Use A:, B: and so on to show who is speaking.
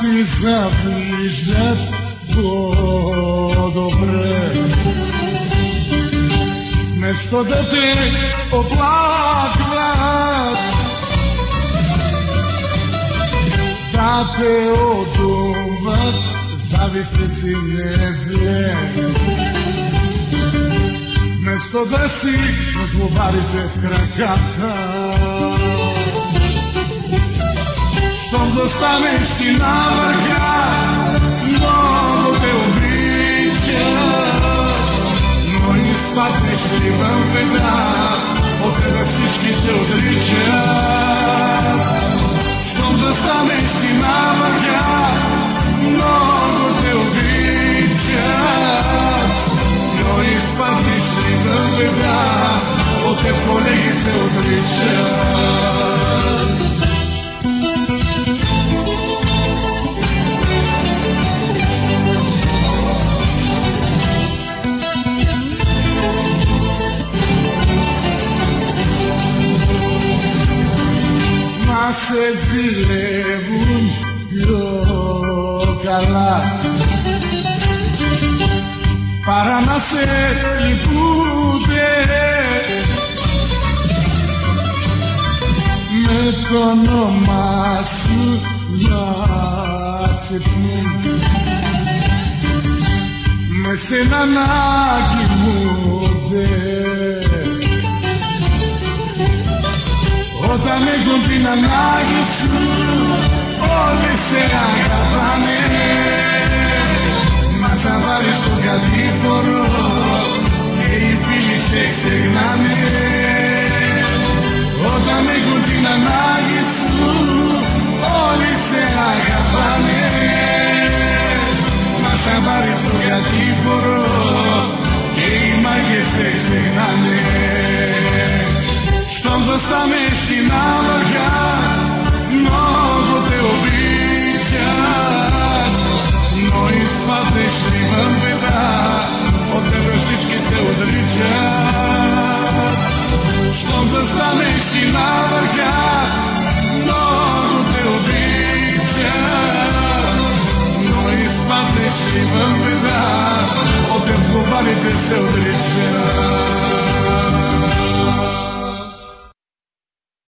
A: ти завиждат по-добре. Вместо да те оплакват, да те одумват, завистници не зле. Вместо да си на в краката, щом застанеш ти на върха, много те обича, но изпаднеш ли в беда, от тебе всички се отричат. Щом застанеш ти на σε ζηλεύουν πιο καλά. Παρά να σε λυπούνται. Με το όνομά σου να ξυπνούν με σένα να κοιμούνται έχουν την ανάγκη σου. Όλοι σε αγαπάνε. Μα σαν βάλεις τον κατήφορο και οι φίλοι σε ξεχνάνε. Όταν έχουν την ανάγκη Щом застанеш ти на върха, много те обичат. Но изпаднеш ли в беда, от тебе всички се отричат. Щом застанеш ти на върха, много те обичат. Но изпаднеш ли в беда, от теб глобалите се отричат.